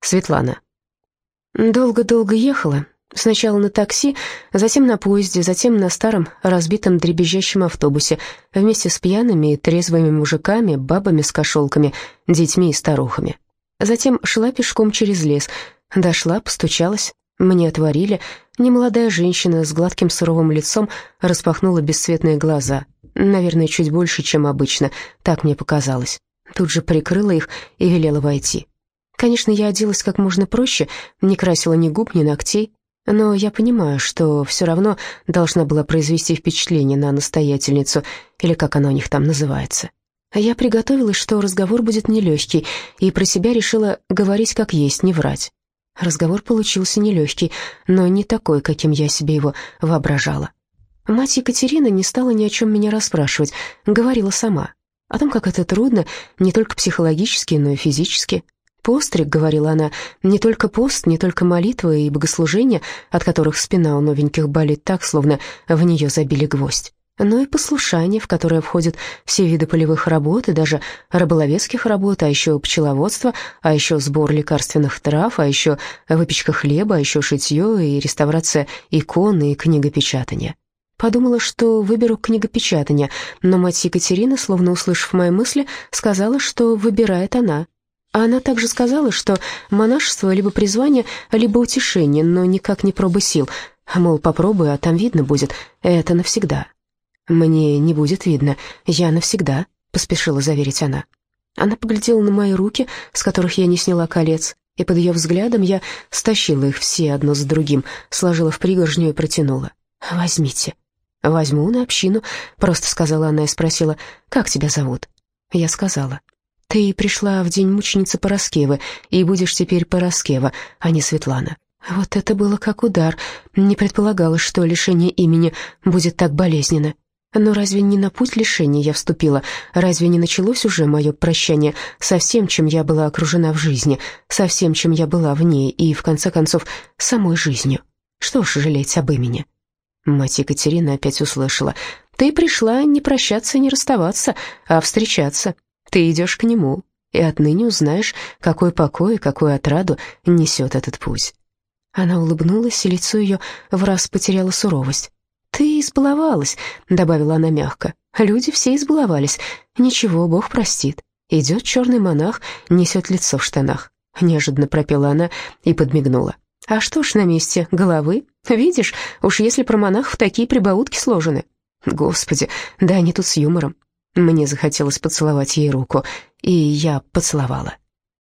Светлана. Долго-долго ехала. Сначала на такси, затем на поезде, затем на старом разбитом дребезжащем автобусе, вместе с пьяными и трезвыми мужиками, бабами с кошелками, детьми и старухами. Затем шла пешком через лес. Дошла, постучалась. Мне отворили. Немолодая женщина с гладким суровым лицом распахнула бесцветные глаза. Наверное, чуть больше, чем обычно. Так мне показалось. Тут же прикрыла их и велела войти. Конечно, я оделась как можно проще, не красила ни губ, ни ногтей, но я понимаю, что все равно должна была произвести впечатление на настоятельницу, или как она у них там называется. Я приготовилась, что разговор будет нелегкий, и про себя решила говорить как есть, не врать. Разговор получился нелегкий, но не такой, каким я себе его воображала. Мать Екатерина не стала ни о чем меня расспрашивать, говорила сама. О том, как это трудно, не только психологически, но и физически. «Постриг», — говорила она, — «не только пост, не только молитва и богослужения, от которых спина у новеньких болит так, словно в нее забили гвоздь, но и послушание, в которое входят все виды полевых работ и даже рыболовецких работ, а еще пчеловодство, а еще сбор лекарственных трав, а еще выпечка хлеба, а еще шитье и реставрация икон и книгопечатание». Подумала, что выберу книгопечатание, но мать Екатерина, словно услышав мои мысли, сказала, что выбирает она, она также сказала, что монашество либо призвание, либо утешение, но никак не проба сил. Мол, попробуй, а там видно будет. Это навсегда. «Мне не будет видно. Я навсегда», — поспешила заверить она. Она поглядела на мои руки, с которых я не сняла колец, и под ее взглядом я стащила их все одно за другим, сложила в пригоршню и протянула. «Возьмите». «Возьму на общину», — просто сказала она и спросила, «Как тебя зовут?» Я сказала. Ты пришла в день мученицы Пороскевы, и будешь теперь Пороскева, а не Светлана. Вот это было как удар. Не предполагала, что лишение имени будет так болезненно. Но разве не на путь лишения я вступила? Разве не началось уже мое прощание со всем, чем я была окружена в жизни, со всем, чем я была в ней, и, в конце концов, самой жизнью? Что ж жалеть об имени? Мать Екатерина опять услышала. «Ты пришла не прощаться, не расставаться, а встречаться. Ты идешь к нему, и отныне узнаешь, какой покой и какую отраду несет этот путь». Она улыбнулась, и лицо ее в раз потеряло суровость. «Ты избаловалась», — добавила она мягко. «Люди все избаловались. Ничего, Бог простит. Идет черный монах, несет лицо в штанах». Неожиданно пропела она и подмигнула. «А что ж на месте головы? Видишь, уж если про монахов такие прибаутки сложены». «Господи, да они тут с юмором. Мне захотелось поцеловать ей руку, и я поцеловала.